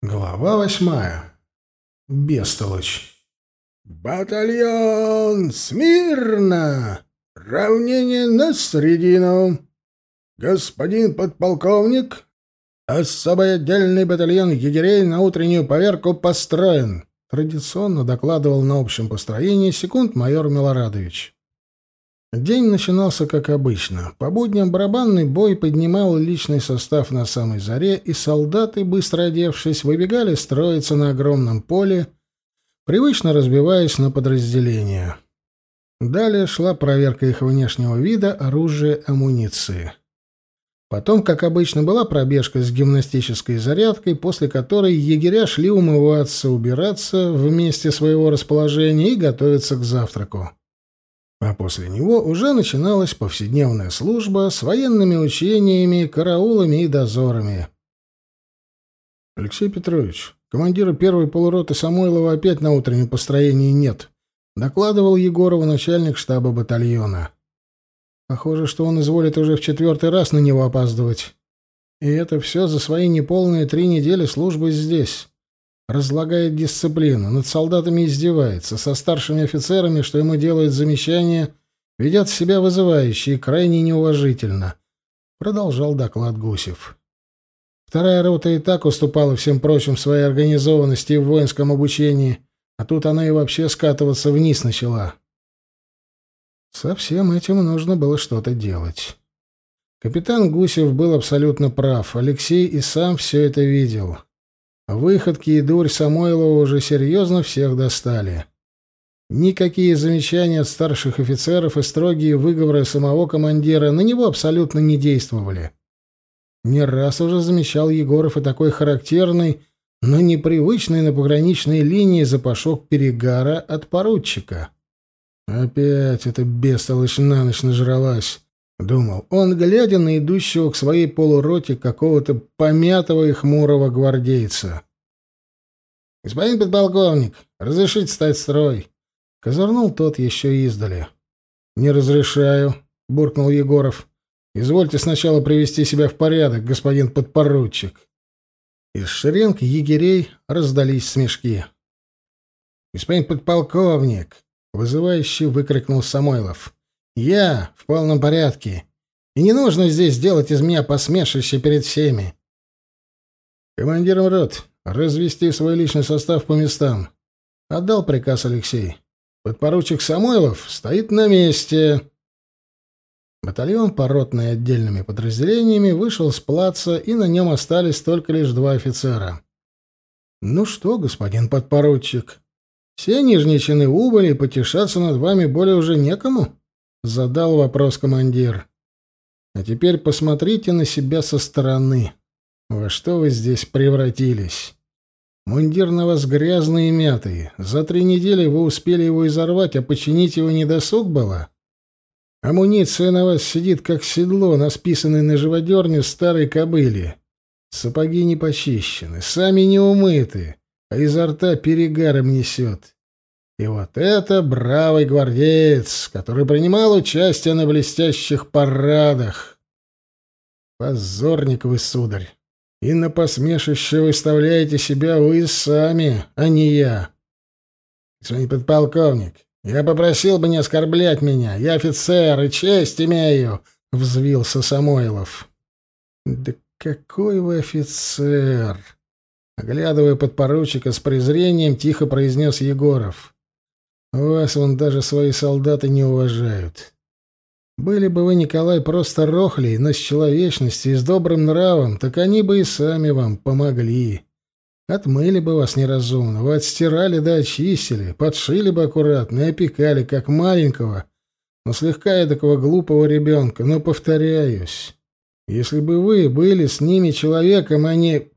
Глава восьмая. Бестолочь. «Батальон! Смирно! Равнение на средину! Господин подполковник, особый отдельный батальон егерей на утреннюю поверку построен!» Традиционно докладывал на общем построении секунд майор Милорадович. День начинался как обычно. По будням барабанный бой поднимал личный состав на самой заре, и солдаты, быстро одевшись, выбегали строиться на огромном поле, привычно разбиваясь на подразделения. Далее шла проверка их внешнего вида, оружия, амуниции. Потом, как обычно, была пробежка с гимнастической зарядкой, после которой егеря шли умываться, убираться в месте своего расположения и готовиться к завтраку. А после него уже начиналась повседневная служба с военными учениями, караулами и дозорами. Алексей Петрович, командира первой полуроты Самойлова опять на утреннем построении нет, докладывал Егорову начальник штаба батальона. Похоже, что он изволит уже в четвертый раз на него опаздывать. И это все за свои неполные три недели службы здесь разлагает дисциплину, над солдатами издевается, со старшими офицерами, что ему делают замечания, ведет себя вызывающе и крайне неуважительно. Продолжал доклад Гусев. Вторая рота и так уступала всем прочим в своей организованности и в воинском обучении, а тут она и вообще скатываться вниз начала. Со всем этим нужно было что-то делать. Капитан Гусев был абсолютно прав. Алексей и сам все это видел. Выходки и дурь Самойлова уже серьезно всех достали. Никакие замечания от старших офицеров и строгие выговоры самого командира на него абсолютно не действовали. Не раз уже замечал Егоров и такой характерный, но непривычный на пограничной линии запашок перегара от поручика. Опять эта бестолочь на ночь нажралась. — думал он, глядя на идущего к своей полуроте какого-то помятого и хмурого гвардейца. «Господин подполковник, разрешите стать строй?» — козырнул тот еще издали. «Не разрешаю», — буркнул Егоров. «Извольте сначала привести себя в порядок, господин подпоручик». Из шеренг егерей раздались смешки. «Господин подполковник!» — вызывающе выкрикнул Самойлов. Я в полном порядке. И не нужно здесь делать из меня посмешище перед всеми. Командиром рот развести свой личный состав по местам. Отдал приказ Алексей. Подпоручик Самойлов стоит на месте. Батальон, поротный отдельными подразделениями, вышел с плаца, и на нем остались только лишь два офицера. «Ну что, господин подпоручик, все нижние чины убыли, и потешаться над вами более уже некому?» Задал вопрос командир. А теперь посмотрите на себя со стороны. Во что вы здесь превратились? Мундир на вас грязный и мятый. За три недели вы успели его изорвать, а починить его не досуг было? Амуниция на вас сидит, как седло, насписанное на живодерню старой кобыли. Сапоги не почищены, сами не умыты, а изо рта перегаром несет. И вот это бравый гвардеец, который принимал участие на блестящих парадах. Позорник вы, сударь. И на посмешище выставляете себя вы сами, а не я. Господин подполковник, я попросил бы не оскорблять меня. Я офицер и честь имею, — взвился Самойлов. Да какой вы офицер! Оглядывая подпоручика с презрением, тихо произнес Егоров. Вас вон даже свои солдаты не уважают. Были бы вы, Николай, просто рохлей, но с человечностью и с добрым нравом, так они бы и сами вам помогли. Отмыли бы вас неразумного, отстирали да очистили, подшили бы аккуратно и опекали, как маленького, но слегка эдакого глупого ребенка. Но, повторяюсь, если бы вы были с ними человеком, а не...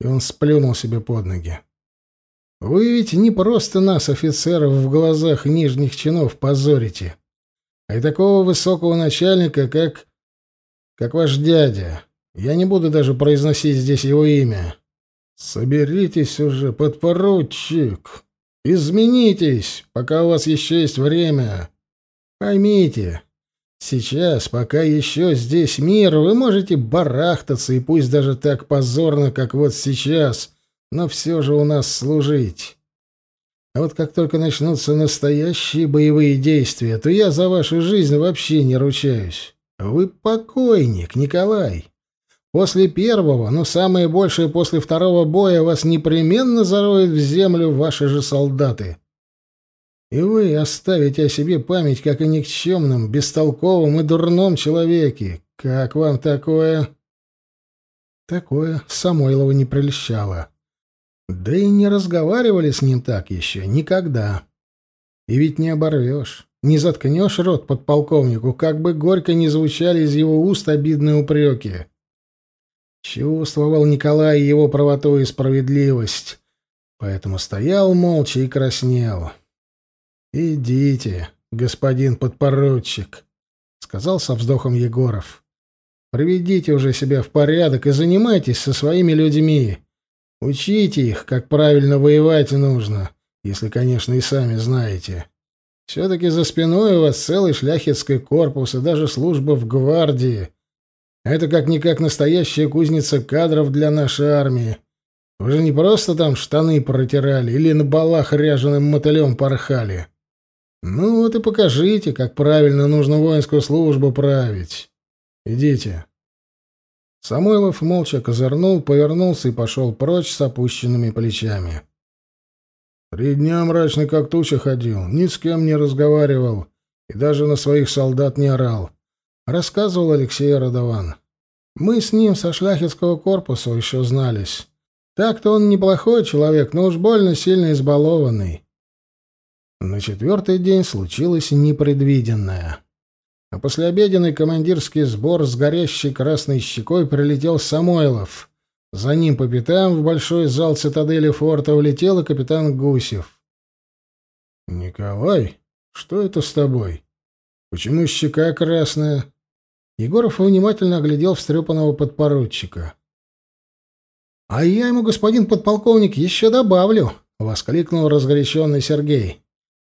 И он сплюнул себе под ноги. Вы ведь не просто нас, офицеров, в глазах нижних чинов позорите, а и такого высокого начальника, как... как ваш дядя. Я не буду даже произносить здесь его имя. Соберитесь уже, подпоручик. Изменитесь, пока у вас еще есть время. Поймите, сейчас, пока еще здесь мир, вы можете барахтаться, и пусть даже так позорно, как вот сейчас, но все же у нас служить. А вот как только начнутся настоящие боевые действия, то я за вашу жизнь вообще не ручаюсь. Вы покойник, Николай. После первого, но самое большее после второго боя вас непременно зароют в землю ваши же солдаты. И вы оставите о себе память как о никчемном, бестолковом и дурном человеке. Как вам такое? Такое Самойлова не прельщало. Да и не разговаривали с ним так еще никогда. И ведь не оборвешь, не заткнешь рот подполковнику, как бы горько не звучали из его уст обидные упреки. Чувствовал Николай его правоту и справедливость, поэтому стоял молча и краснел. «Идите, господин подпоручик», — сказал со вздохом Егоров. «Приведите уже себя в порядок и занимайтесь со своими людьми. Учите их, как правильно воевать нужно, если, конечно, и сами знаете. Все-таки за спиной у вас целый шляхетский корпус и даже служба в гвардии». Это как-никак настоящая кузница кадров для нашей армии. Вы же не просто там штаны протирали или на балах ряженым мотылем порхали. Ну вот и покажите, как правильно нужно воинскую службу править. Идите. Самойлов молча козырнул, повернулся и пошел прочь с опущенными плечами. Три дня мрачный как туча ходил, ни с кем не разговаривал и даже на своих солдат не орал рассказывал Алексей Родован. Мы с ним со шляхетского корпуса еще знались. Так-то он неплохой человек, но уж больно сильно избалованный. На четвертый день случилось непредвиденное. А послеобеденный командирский сбор с горящей красной щекой прилетел Самойлов. За ним по пятам в большой зал цитадели форта влетел и капитан Гусев. «Николай, что это с тобой? Почему щека красная?» Егоров внимательно оглядел встрепанного подпоручика. «А я ему, господин подполковник, еще добавлю!» — воскликнул разгоряченный Сергей.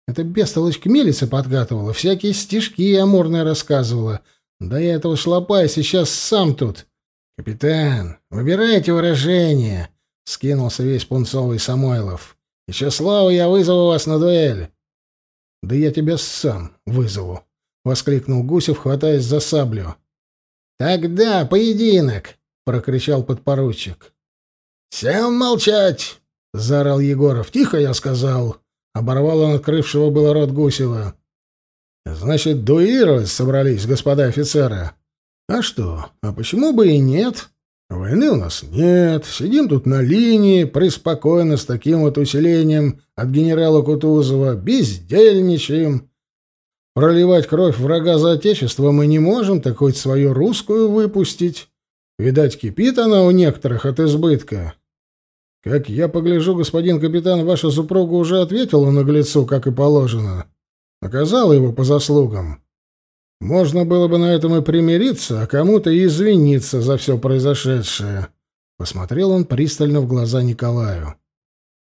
«Это бестолочь к милице подкатывала, всякие стишки амурные рассказывала. Да я этого шлопая сейчас сам тут!» «Капитан, выбирайте выражение!» — скинулся весь пунцовый Самойлов. «Еще слово, я вызову вас на дуэль!» «Да я тебя сам вызову!» — воскликнул Гусев, хватаясь за саблю. «Тогда поединок!» — прокричал подпоручик. «Всем молчать!» — заорал Егоров. «Тихо, я сказал!» — оборвал он открывшего было рот Гусева. «Значит, дуировать собрались, господа офицеры?» «А что? А почему бы и нет?» «Войны у нас нет. Сидим тут на линии, преспокойно, с таким вот усилением от генерала Кутузова, бездельничаем. Проливать кровь врага за отечество мы не можем, так хоть свою русскую выпустить. Видать, кипит она у некоторых от избытка. Как я погляжу, господин капитан, ваша супруга уже ответила наглецу, как и положено. Наказала его по заслугам. Можно было бы на этом и примириться, а кому-то и извиниться за все произошедшее. Посмотрел он пристально в глаза Николаю.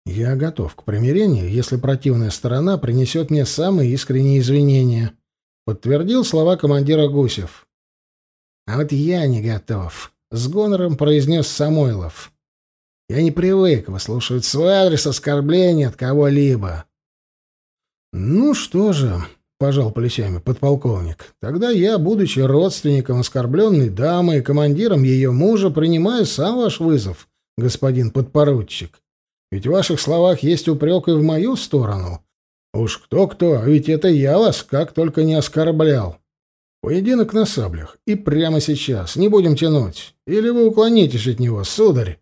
Я готов к примирению, если противная сторона принесет мне самые искренние извинения, подтвердил слова командира Гусев. А вот я не готов, с гонором произнес Самойлов. Я не привык выслушивать свой адрес оскорбления от кого-либо. Ну что же, пожал плечами подполковник. Тогда я, будучи родственником оскорбленной дамы и командиром ее мужа, принимаю сам ваш вызов, господин подпоручик. Ведь в ваших словах есть упрек и в мою сторону. Уж кто-кто, а ведь это я вас как только не оскорблял. Поединок на саблях. И прямо сейчас. Не будем тянуть. Или вы уклонитесь от него, сударь?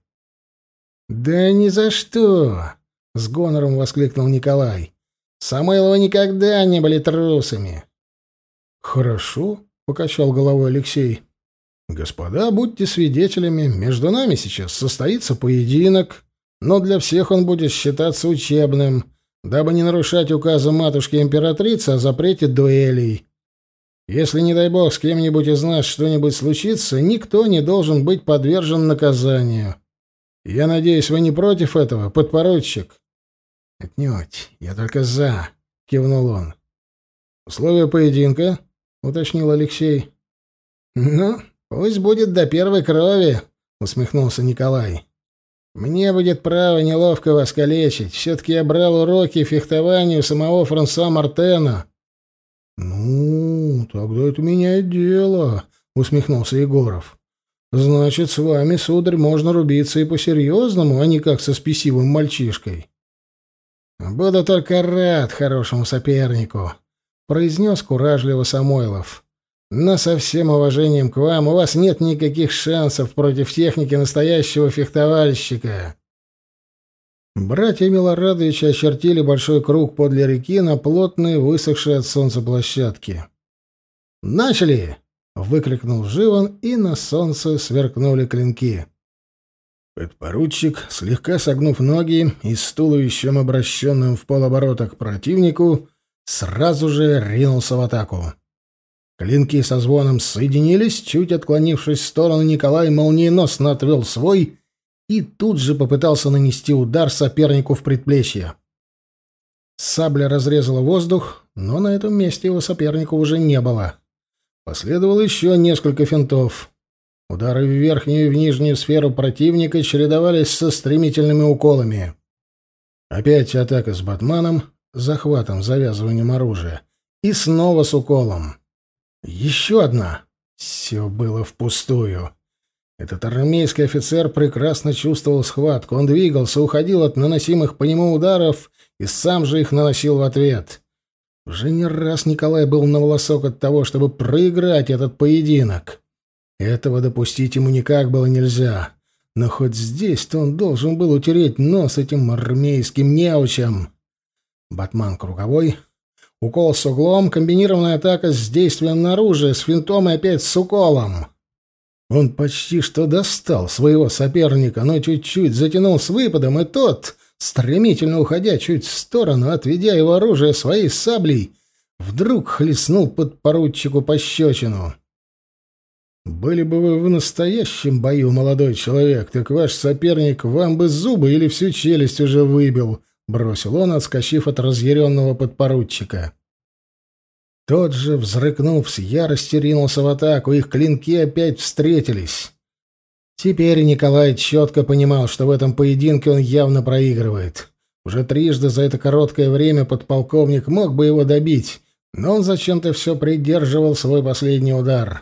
Да ни за что! С гонором воскликнул Николай. Самойловы никогда не были трусами. Хорошо, покачал головой Алексей. Господа, будьте свидетелями. Между нами сейчас состоится поединок но для всех он будет считаться учебным, дабы не нарушать указа матушки-императрицы о запрете дуэлей. Если, не дай бог, с кем-нибудь из нас что-нибудь случится, никто не должен быть подвержен наказанию. Я надеюсь, вы не против этого, подпоручик? — Отнюдь, я только за, — кивнул он. — Условия поединка? — уточнил Алексей. — Ну, пусть будет до первой крови, — усмехнулся Николай. Мне будет право неловко вас калечить. Все-таки я брал уроки фехтованию самого Франсуа Мартена». «Ну, тогда это меняет дело», — усмехнулся Егоров. «Значит, с вами, сударь, можно рубиться и по-серьезному, а не как со спесивым мальчишкой». «Буду только рад хорошему сопернику», — произнес куражливо Самойлов. «Но со всем уважением к вам, у вас нет никаких шансов против техники настоящего фехтовальщика». Братья Милорадовичи очертили большой круг подле реки на плотной, высохшей от солнца площадке. «Начали!» — выкрикнул Живан, и на солнце сверкнули клинки. Подпоручик, слегка согнув ноги и с туловищем, обращенным в полоборота к противнику, сразу же ринулся в атаку. Клинки со звоном соединились, чуть отклонившись в сторону, Николай молниеносно отвел свой и тут же попытался нанести удар сопернику в предплечье. Сабля разрезала воздух, но на этом месте его соперника уже не было. Последовало еще несколько финтов. Удары в верхнюю и в нижнюю сферу противника чередовались со стремительными уколами. Опять атака с батманом, захватом, завязыванием оружия. И снова с уколом. Еще одна. Все было впустую. Этот армейский офицер прекрасно чувствовал схватку. Он двигался, уходил от наносимых по нему ударов и сам же их наносил в ответ. Уже не раз Николай был на волосок от того, чтобы проиграть этот поединок. Этого допустить ему никак было нельзя. Но хоть здесь-то он должен был утереть нос этим армейским неучам. Батман круговой. Укол с углом, комбинированная атака с действием на оружие, с финтом и опять с уколом. Он почти что достал своего соперника, но чуть-чуть затянул с выпадом, и тот, стремительно уходя чуть в сторону, отведя его оружие своей саблей, вдруг хлестнул под поручику пощечину. «Были бы вы в настоящем бою, молодой человек, так ваш соперник вам бы зубы или всю челюсть уже выбил», — бросил он, отскочив от разъяренного подпоручика. Тот же, взрыкнув с ярости, ринулся в атаку, их клинки опять встретились. Теперь Николай четко понимал, что в этом поединке он явно проигрывает. Уже трижды за это короткое время подполковник мог бы его добить, но он зачем-то все придерживал свой последний удар.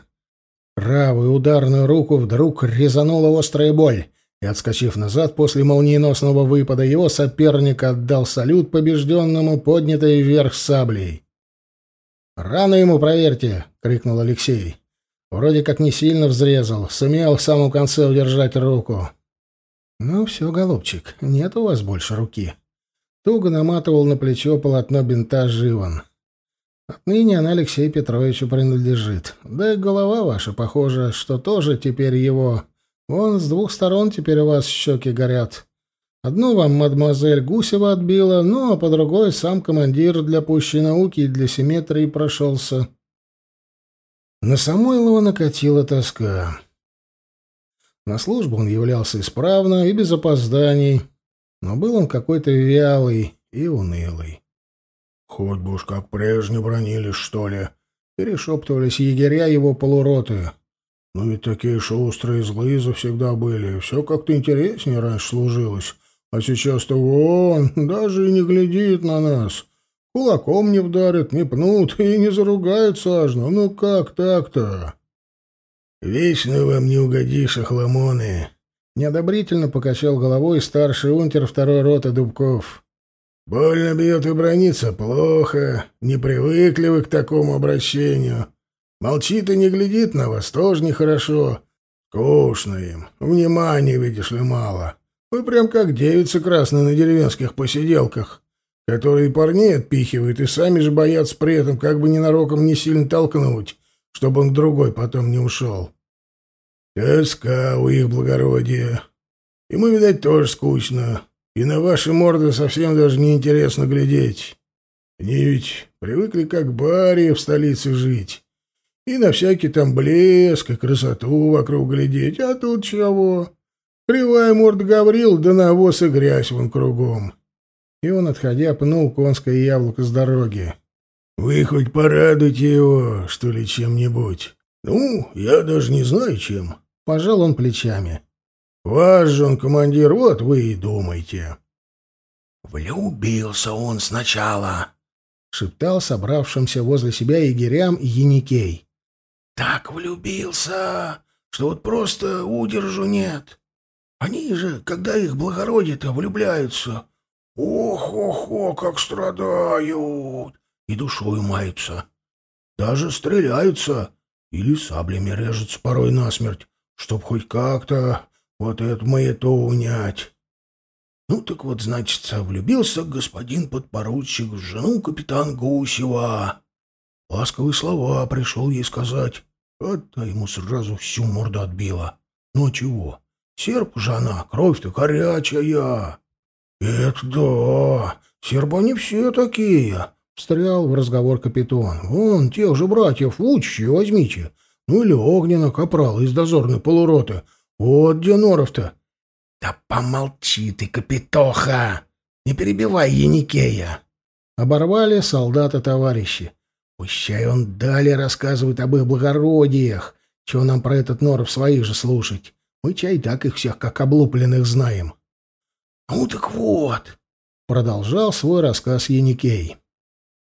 Правую ударную руку вдруг резанула острая боль, и, отскочив назад после молниеносного выпада, его соперник отдал салют побежденному, поднятой вверх саблей. «Рано ему, проверьте!» — крикнул Алексей. Вроде как не сильно взрезал, сумел в самом конце удержать руку. «Ну все, голубчик, нет у вас больше руки». Туго наматывал на плечо полотно бинта Живан. Отныне она Алексею Петровичу принадлежит. Да и голова ваша, похоже, что тоже теперь его. Вон с двух сторон теперь у вас щеки горят. Одну вам мадемуазель Гусева отбила, ну, а по другой сам командир для пущей науки и для симметрии прошелся. На Самойлова накатила тоска. На службу он являлся исправно и без опозданий, но был он какой-то вялый и унылый. «Хоть бы уж как прежне бронились, что ли», — перешептывались егеря его полуроты. «Ну ведь такие шустрые злые завсегда были, все как-то интереснее раньше служилось». А сейчас-то вон, даже и не глядит на нас. Кулаком не вдарят, не пнут и не заругают сажно. Ну как так-то? Вечно вам не угодишь, охламоны. Неодобрительно покачал головой старший унтер второй роты Дубков. Больно бьет и бронится плохо. Не привыкли вы к такому обращению. Молчит и не глядит на вас, тоже нехорошо. Скучно им. Внимания, видишь ли, мало. Вы прям как девицы красные на деревенских посиделках, которые парней отпихивают и сами же боятся при этом как бы ненароком не сильно толкнуть, чтобы он другой потом не ушел. Тоска у их благородия. Ему, видать, тоже скучно. И на ваши морды совсем даже не интересно глядеть. Они ведь привыкли как бари в столице жить. И на всякий там блеск и красоту вокруг глядеть. А тут чего? Кривая морда Гаврил, да навоз и грязь вон кругом. И он, отходя, пнул конское яблоко с дороги. «Вы хоть порадуйте его, что ли, чем-нибудь?» «Ну, я даже не знаю, чем». Пожал он плечами. Ваш же он командир, вот вы и думайте. «Влюбился он сначала», — шептал собравшимся возле себя егерям Еникей. «Так влюбился, что вот просто удержу нет. Они же, когда их благородие-то влюбляются, ох-охо, как страдают, и душою маются. Даже стреляются или саблями режутся порой насмерть, чтоб хоть как-то вот это маяту унять. Ну так вот, значит, влюбился господин подпоручик в жену капитан Гусева. Ласковые слова пришел ей сказать, а та ему сразу всю морду отбила. Ну чего? Серб же она, кровь-то горячая. Это да, сербы не все такие, встрял в разговор капитан. Вон, тех же братьев Вучича возьмите. Ну или Огнена, капрала из дозорной полуроты. Вот где Норов-то. «Да помолчи ты, капитоха! Не перебивай Еникея!» Оборвали солдаты-товарищи. Пущай он далее рассказывает об их благородиях. Чего нам про этот Норов своих же слушать? Мы чай так их всех, как облупленных, знаем. «Ну так вот», — продолжал свой рассказ Еникей.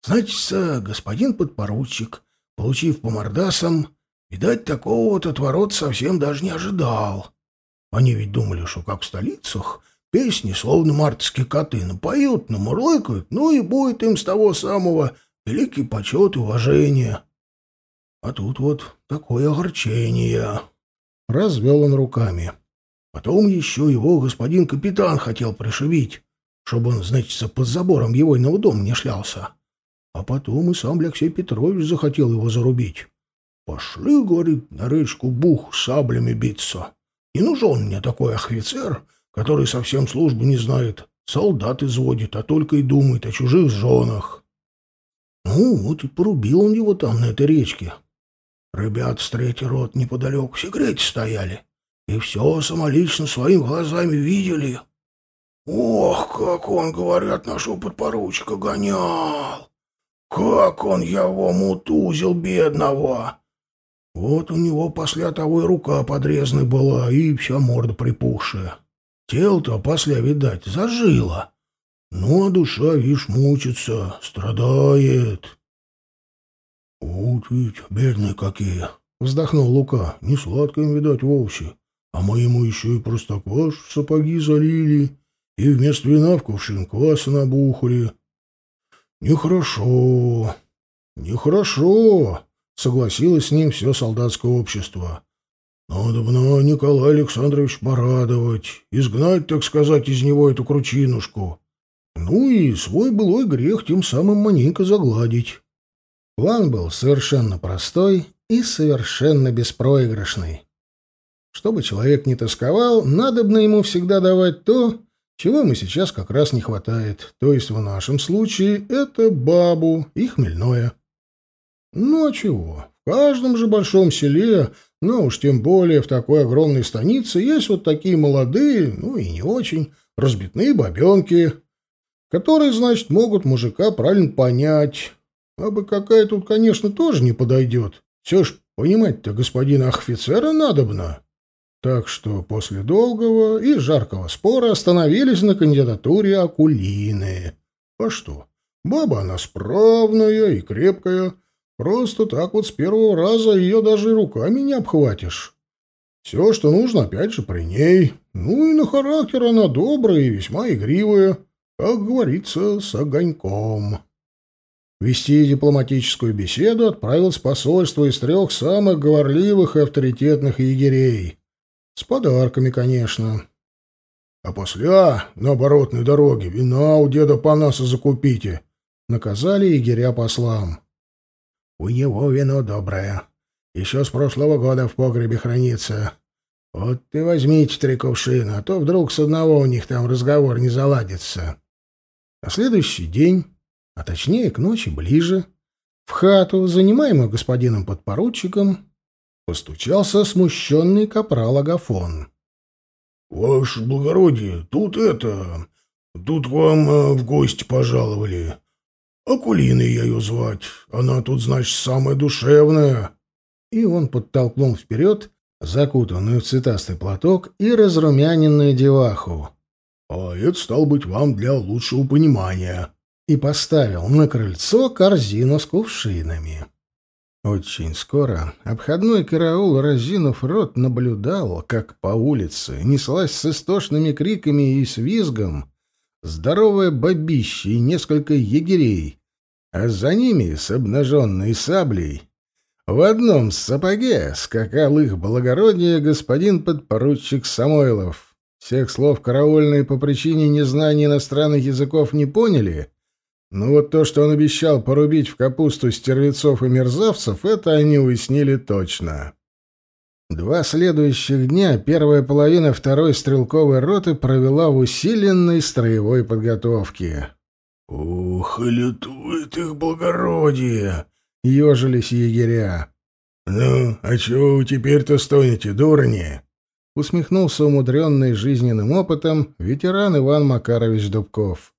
«Значит, господин подпоручик, получив по мордасам, видать, такого вот отворота совсем даже не ожидал. Они ведь думали, что как в столицах песни, словно мартовские коты, напоют, намурлыкают, ну и будет им с того самого великий почет и уважение. А тут вот такое огорчение. Развел он руками. Потом еще его господин капитан хотел пришибить, чтобы он, значит, под забором его иного дома не шлялся. А потом и сам Алексей Петрович захотел его зарубить. Пошли, говорит, на речку Бух саблями биться. Не нужен мне такой офицер, который совсем службы не знает, солдат изводит, а только и думает о чужих женах. Ну, вот и порубил он его там, на этой речке. Ребят с третий рот неподалеку в секрете стояли, и все самолично своими глазами видели. Ох, как он, говорят, нашего подпоручика гонял! Как он его мутузил, бедного! Вот у него после того и рука подрезанная была, и вся морда припухшая. Тело-то после, видать, зажило. Ну, а душа, видишь, мучится, страдает. — Вот ведь бедные какие! — вздохнул Лука. — Не сладко им, видать, вовсе. А мы ему еще и простокваш в сапоги залили, и вместо вина в кувшин кваса набухали. — Нехорошо, нехорошо! Согласилось с ним все солдатское общество. Надо бы на Александрович порадовать, изгнать, так сказать, из него эту кручинушку. Ну и свой былой грех тем самым маленько загладить. План был совершенно простой и совершенно беспроигрышный. Чтобы человек не тосковал, надобно ему всегда давать то, чего ему сейчас как раз не хватает, то есть в нашем случае это бабу и хмельное. Ну а чего? В каждом же большом селе, но уж тем более в такой огромной станице, есть вот такие молодые, ну и не очень, разбитные бабенки, которые, значит, могут мужика правильно понять. А бы какая тут, конечно, тоже не подойдет. Все ж понимать-то господина офицера надобно. Так что после долгого и жаркого спора остановились на кандидатуре Акулины. А что? Баба она справная и крепкая, Просто так вот с первого раза ее даже руками не обхватишь. Все, что нужно, опять же, при ней. Ну и на характер она добрая и весьма игривая, как говорится, с огоньком. Вести дипломатическую беседу отправилось посольство из трех самых говорливых и авторитетных егерей. С подарками, конечно. А после, а, на оборотной дороге, вина у деда Панаса закупите, наказали егеря послам. У него вино доброе. Еще с прошлого года в погребе хранится. Вот ты возьмите три кувшина, а то вдруг с одного у них там разговор не заладится. На следующий день, а точнее к ночи ближе, в хату, занимаемую господином подпоручиком, постучался смущенный капрал Агафон. — Ваше благородие, тут это... Тут вам э, в гости пожаловали. Акулиной я ее звать. Она тут, значит, самая душевная. И он подтолкнул вперед закутанную в цветастый платок и разрумяненную деваху. «А это, стал быть, вам для лучшего понимания». И поставил на крыльцо корзину с кувшинами. Очень скоро обходной караул, разинув рот, наблюдал, как по улице неслась с истошными криками и с визгом здоровая бабища и несколько егерей, а за ними с обнаженной саблей в одном сапоге скакал их благородие господин подпоручик Самойлов. Всех слов караульные по причине незнания иностранных языков не поняли, но вот то, что он обещал порубить в капусту стервецов и мерзавцев, это они уяснили точно. Два следующих дня первая половина второй стрелковой роты провела в усиленной строевой подготовке. «Ух, лютует их благородие!» — ежились егеря. «Ну, а чего вы теперь-то стонете, дурни?» — усмехнулся умудренный жизненным опытом ветеран Иван Макарович Дубков.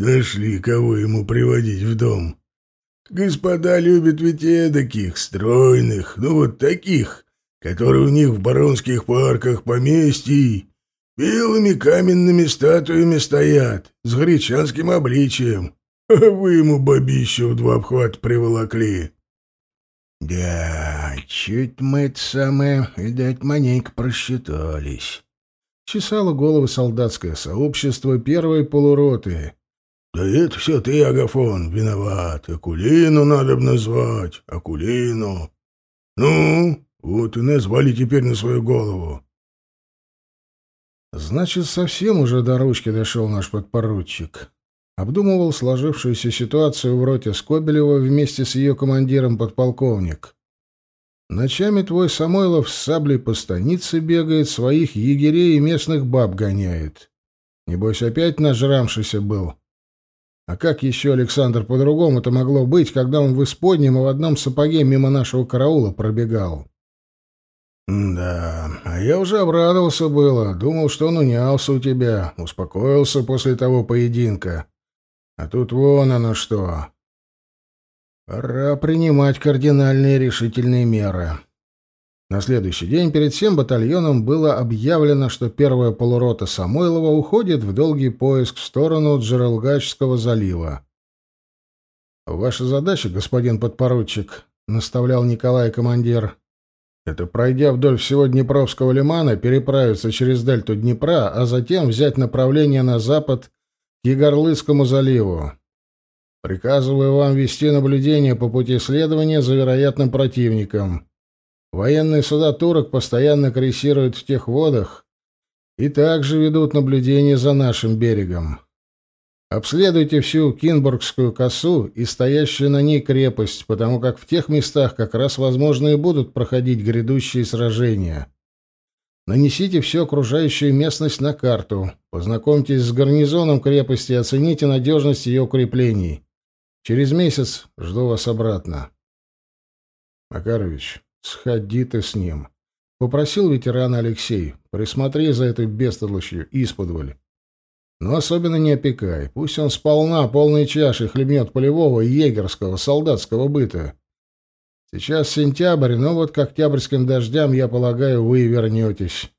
Нашли, кого ему приводить в дом. Господа любят ведь эдаких, стройных, ну вот таких, которые у них в баронских парках поместий белыми каменными статуями стоят, с гречанским обличием. А вы ему бабищу в два обхвата приволокли. Да, чуть мы это самое, видать, маленько просчитались. Чесало головы солдатское сообщество первой полуроты. Да это все ты, Агафон, виноват. Акулину надо бы назвать, Акулину. Ну, вот и назвали теперь на свою голову. Значит, совсем уже до ручки дошел наш подпоручик. Обдумывал сложившуюся ситуацию в роте Скобелева вместе с ее командиром подполковник. Ночами твой Самойлов с саблей по станице бегает, своих егерей и местных баб гоняет. Небось, опять нажрамшийся был. А как еще, Александр, по-другому-то могло быть, когда он в исподнем и в одном сапоге мимо нашего караула пробегал? Да, а я уже обрадовался было, думал, что он унялся у тебя, успокоился после того поединка. А тут вон оно что. Пора принимать кардинальные решительные меры. На следующий день перед всем батальоном было объявлено, что первая полурота Самойлова уходит в долгий поиск в сторону Джералгачского залива. «Ваша задача, господин подпоручик», — наставлял Николай командир, — «это, пройдя вдоль всего Днепровского лимана, переправиться через дельту Днепра, а затем взять направление на запад к Егорлыцкому заливу. Приказываю вам вести наблюдение по пути следования за вероятным противником». Военные суда турок постоянно крейсируют в тех водах и также ведут наблюдение за нашим берегом. Обследуйте всю Кинбургскую косу и стоящую на ней крепость, потому как в тех местах как раз возможно и будут проходить грядущие сражения. Нанесите всю окружающую местность на карту, познакомьтесь с гарнизоном крепости и оцените надежность ее укреплений. Через месяц жду вас обратно. Макарович, «Сходи ты с ним», — попросил ветеран Алексей. «Присмотри за этой бестолочью исподволь. Но особенно не опекай. Пусть он сполна полной чашей хлебнет полевого егерского солдатского быта. Сейчас сентябрь, но вот к октябрьским дождям, я полагаю, вы вернетесь».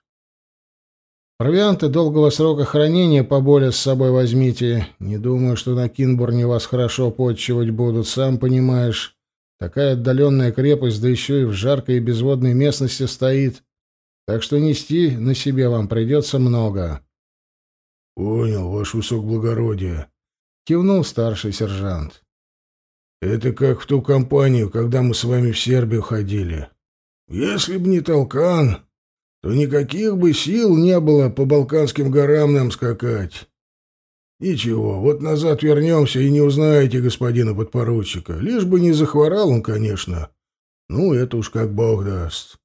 Провианты долгого срока хранения поболее с собой возьмите. Не думаю, что на Кинбурне вас хорошо подчивать будут, сам понимаешь. Такая отдаленная крепость, да еще и в жаркой и безводной местности стоит. Так что нести на себе вам придется много. — Понял, ваше высокоблагородие, — кивнул старший сержант. — Это как в ту компанию, когда мы с вами в Сербию ходили. Если б не толкан, то никаких бы сил не было по Балканским горам нам скакать. «Ничего, вот назад вернемся и не узнаете господина подпоручика. Лишь бы не захворал он, конечно. Ну, это уж как бог даст».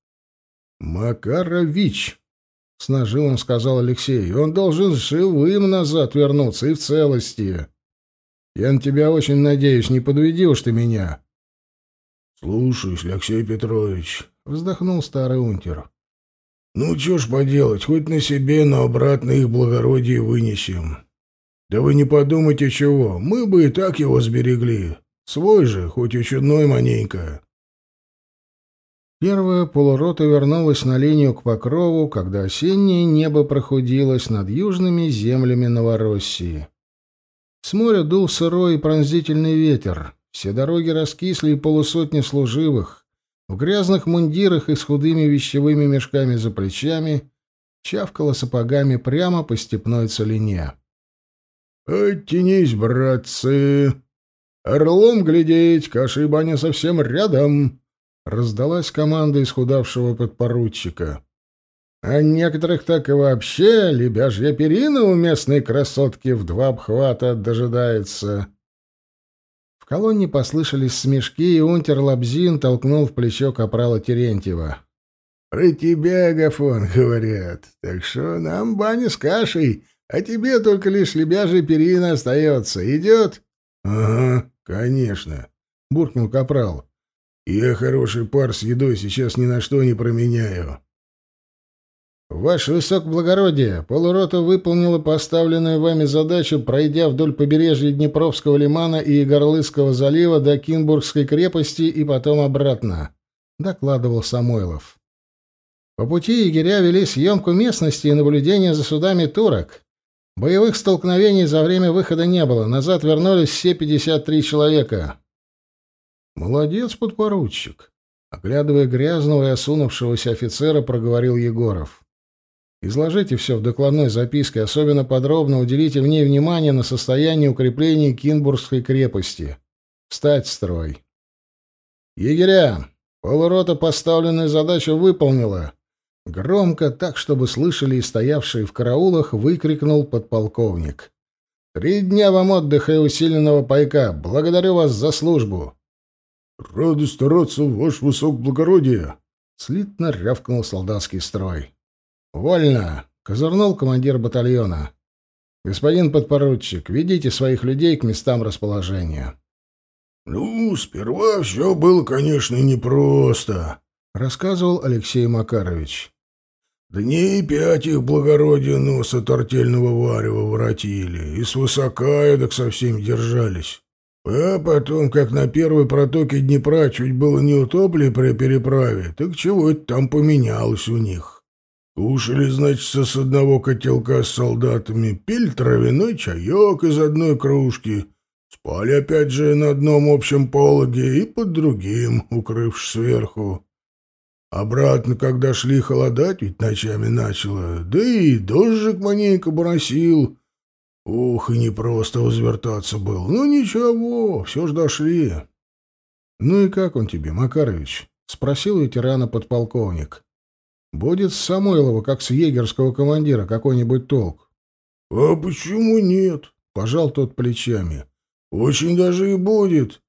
«Макарович», — с нажимом сказал Алексей, — «он должен живым назад вернуться и в целости. Я на тебя очень надеюсь, не подведи уж ты меня». «Слушаюсь, Алексей Петрович», — вздохнул старый унтер. «Ну, что ж поделать, хоть на себе, но обратно их благородие вынесем». Да вы не подумайте чего, мы бы и так его сберегли. Свой же, хоть и чудной маненько. Первая полурота вернулась на линию к Покрову, когда осеннее небо прохудилось над южными землями Новороссии. С моря дул сырой и пронзительный ветер. Все дороги раскисли и полусотни служивых, в грязных мундирах и с худыми вещевыми мешками за плечами, чавкала сапогами прямо по степной целине. «Оттянись, братцы! Орлом глядеть, каша и баня совсем рядом!» Раздалась команда исхудавшего подпоручика. А некоторых так и вообще лебяжья перина у местной красотки в два обхвата дожидается. В колонне послышались смешки, и унтер Лабзин толкнул в плечо капрала Терентьева. «Про тебя, Гафон, говорят. Так что нам баня с кашей, а тебе только лишь лебяжья перина остается. Идет?» «Ага, конечно», — буркнул капрал. Я хороший пар с едой сейчас ни на что не променяю. Ваше высокоблагородие, полурота выполнила поставленную вами задачу, пройдя вдоль побережья Днепровского лимана и Горлыцкого залива до Кинбургской крепости и потом обратно, докладывал Самойлов. По пути егеря вели съемку местности и наблюдение за судами турок. Боевых столкновений за время выхода не было, назад вернулись все 53 человека. Молодец, подпоручик. Оглядывая грязного и осунувшегося офицера, проговорил Егоров. Изложите все в докладной записке, особенно подробно уделите в ней внимание на состояние укрепления Кинбургской крепости. Встать в строй. Егеря, полурота поставленную задачу выполнила. Громко, так, чтобы слышали и стоявшие в караулах, выкрикнул подполковник. «Три дня вам отдыха и усиленного пайка. Благодарю вас за службу. «Рады стараться, ваше высокоблагородие!» — слитно рявкнул солдатский строй. «Вольно!» — козырнул командир батальона. «Господин подпоручик, ведите своих людей к местам расположения». «Ну, сперва все было, конечно, непросто», — рассказывал Алексей Макарович. «Дней пять их благородие носа тортельного варева воротили, и свысока эдак совсем держались. А потом, как на первой протоке Днепра чуть было не утопли при переправе, так чего это там поменялось у них. Кушали, значит, с одного котелка с солдатами, пили травяной чаек из одной кружки, спали опять же на одном общем пологе и под другим, укрывшись сверху. Обратно, когда шли холодать, ведь ночами начало, да и дождик маленько бросил, Ух, и непросто возвертаться был. Ну ничего, все ж дошли. Ну и как он тебе, Макарович? Спросил ветерана подполковник. Будет с Самойлова, как с егерского командира, какой-нибудь толк? А почему нет? Пожал тот плечами. Очень даже и будет.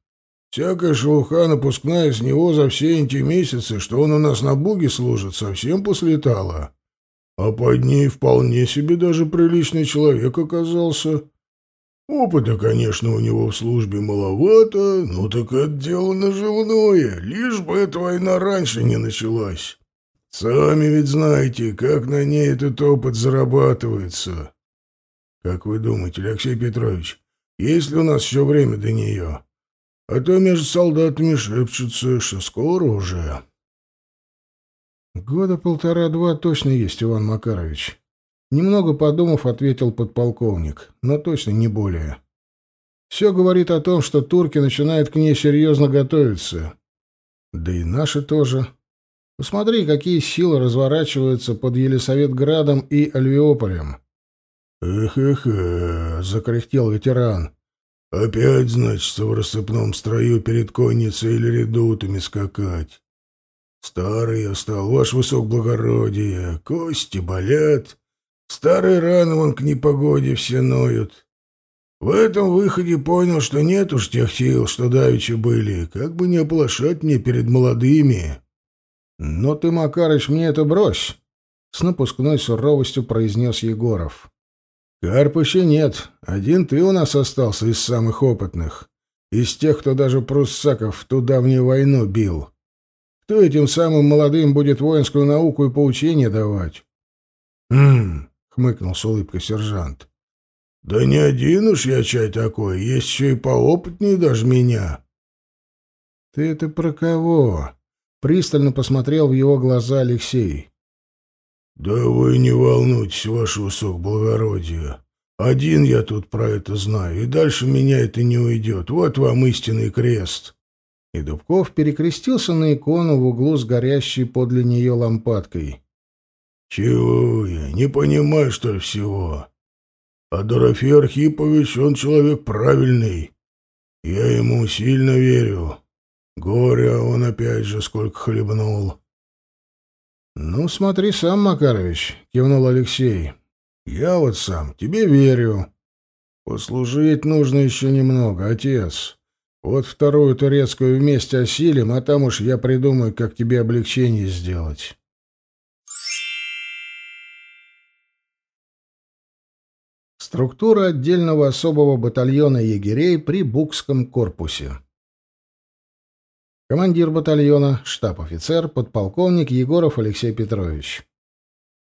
Всякая шелуха напускная с него за все эти месяцы, что он у нас на буге служит, совсем послетала. А под ней вполне себе даже приличный человек оказался. Опыта, конечно, у него в службе маловато, но так это дело наживное, лишь бы эта война раньше не началась. Сами ведь знаете, как на ней этот опыт зарабатывается. Как вы думаете, Алексей Петрович, есть ли у нас еще время до нее? А то между солдатами шепчутся, что скоро уже. Года полтора-два точно есть, Иван Макарович. Немного подумав, ответил подполковник, но точно не более. Все говорит о том, что турки начинают к ней серьезно готовиться. Да и наши тоже. Посмотри, какие силы разворачиваются под Елисаветградом и Альвеополем. «Эх-эх-эх», — закряхтел ветеран. «Опять, значит, в рассыпном строю перед конницей или редутами скакать. Старый я стал, ваш высокоблагородие, кости болят, старые раны вон к непогоде все ноют. В этом выходе понял, что нет уж тех сил, что давеча были, как бы не оплошать мне перед молодыми. «Но ты, Макарыч, мне это брось!» — с напускной суровостью произнес Егоров. «Карпыча нет. Один ты у нас остался из самых опытных. Из тех, кто даже пруссаков в ту давнюю войну бил. Кто этим самым молодым будет воинскую науку и поучение давать? «Хм...» — хмыкнул с улыбкой сержант. «Да не один уж я чай такой, есть еще и поопытнее даже меня». «Ты это про кого?» — пристально посмотрел в его глаза Алексей. «Да вы не волнуйтесь, ваше высокоблагородие. Один я тут про это знаю, и дальше меня это не уйдет. Вот вам истинный крест». И Дубков перекрестился на икону в углу с горящей подле нее лампадкой. «Чего я? Не понимаю, что ли, всего? А Дорофей Архипович, он человек правильный. Я ему сильно верю. Горе он опять же сколько хлебнул». «Ну, смотри сам, Макарович», — кивнул Алексей. «Я вот сам тебе верю. Послужить нужно еще немного, отец. Вот вторую турецкую вместе осилим, а там уж я придумаю, как тебе облегчение сделать». Структура отдельного особого батальона егерей при Букском корпусе. Командир батальона, штаб-офицер, подполковник Егоров Алексей Петрович.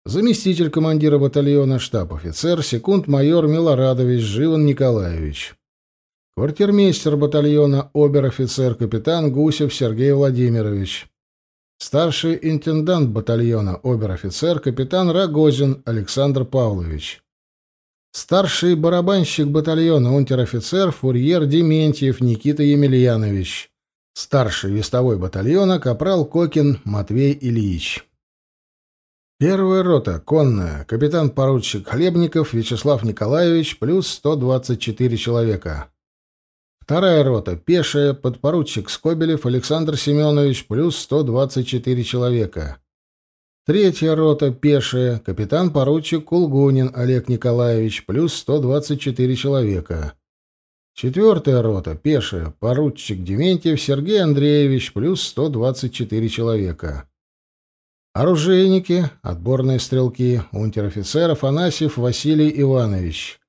Заместитель командира батальона, штаб-офицер, секунд-майор Милорадович Живан Николаевич. Квартирмейстер батальона, обер-офицер, капитан Гусев Сергей Владимирович. Старший интендант батальона, обер-офицер, капитан Рогозин Александр Павлович. Старший барабанщик батальона, унтер-офицер, фурьер Дементьев Никита Емельянович. Старший вестовой батальона, капрал Кокин Матвей Ильич. Первая рота, конная, капитан-поручик Хлебников Вячеслав Николаевич, плюс 124 человека. Вторая рота, пешая, подпоручик Скобелев Александр Семенович, плюс 124 человека. Третья рота, пешая, капитан-поручик Кулгунин Олег Николаевич, плюс 124 человека. Четвертая рота, пешая, поручик Дементьев Сергей Андреевич, плюс 124 человека. Оружейники, отборные стрелки, унтер-офицер Афанасьев Василий Иванович.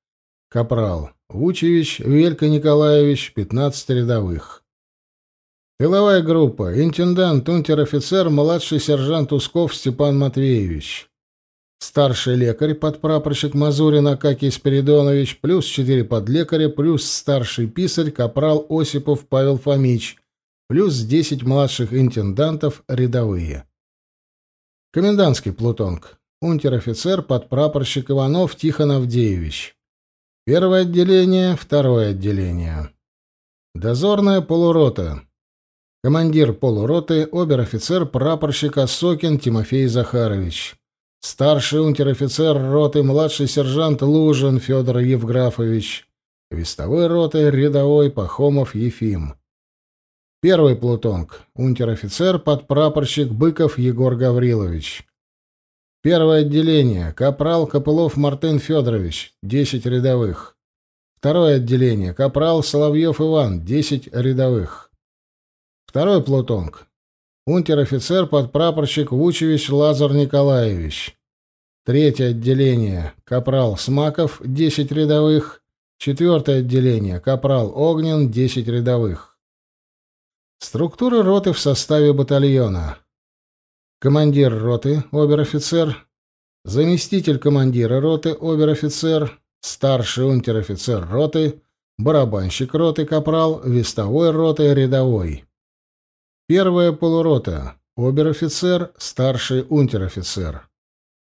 Капрал Вучевич Велька Николаевич, 15 рядовых. Тыловая группа. Интендант, унтер-офицер, младший сержант Усков Степан Матвеевич. Старший лекарь, подпрапорщик Мазурин Акакий Спиридонович, плюс четыре подлекаря, плюс старший писарь, капрал Осипов Павел Фомич, плюс десять младших интендантов рядовые. Комендантский плутонг. Унтер-офицер, подпрапорщик Иванов Тихон Авдеевич. Первое отделение, второе отделение. Дозорная полурота. Командир полуроты, обер-офицер, прапорщик Осокин Тимофей Захарович. Старший унтер-офицер роты, младший сержант Лужин Федор Евграфович. Вестовой роты, рядовой Пахомов Ефим. Первый плутонг. Унтер-офицер, подпрапорщик Быков Егор Гаврилович. Первое отделение. Капрал Копылов Мартын Федорович. 10 рядовых. Второе отделение. Капрал Соловьев Иван. 10 рядовых. Второй плутонг. Унтер-офицер, подпрапорщик Вучевич Лазар Николаевич. Третье отделение. Капрал Смаков, 10 рядовых. Четвертое отделение. Капрал Огнен, 10 рядовых. Структура роты в составе батальона. Командир роты, обер-офицер. Заместитель командира роты, обер-офицер. Старший унтер-офицер роты. Барабанщик роты, капрал. Вестовой роты, рядовой. Первая полурота. Обер-офицер, старший унтер-офицер.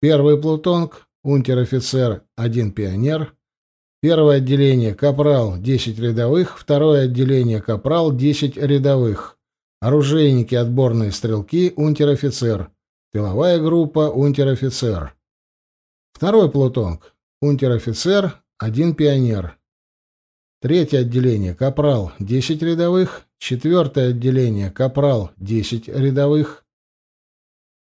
Первый плутонг, унтер-офицер, один пионер. Первое отделение капрал, 10 рядовых. Второе отделение капрал, 10 рядовых. Оружейники, отборные стрелки, унтер-офицер. Тыловая группа, унтер-офицер. Второй плутонг, унтер-офицер, один пионер. Третье отделение капрал, 10 рядовых. Четвертое отделение капрал 10 рядовых.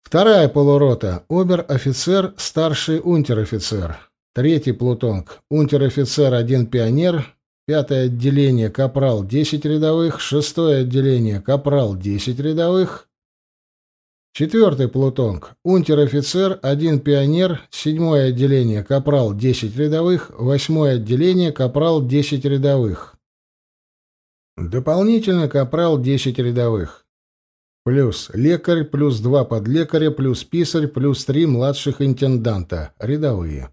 Вторая полурота обер-офицер, старший унтер-офицер. Третий плутонг унтер-офицер, один пионер. Пятое отделение капрал 10 рядовых. Шестое отделение капрал 10 рядовых. Четвертый плутонг унтер-офицер, один пионер. Седьмое отделение капрал 10 рядовых. Восьмое отделение капрал 10 рядовых. Дополнительно капрал 10 рядовых. Плюс лекарь, плюс два подлекаря, плюс писарь, плюс три младших интенданта, рядовые.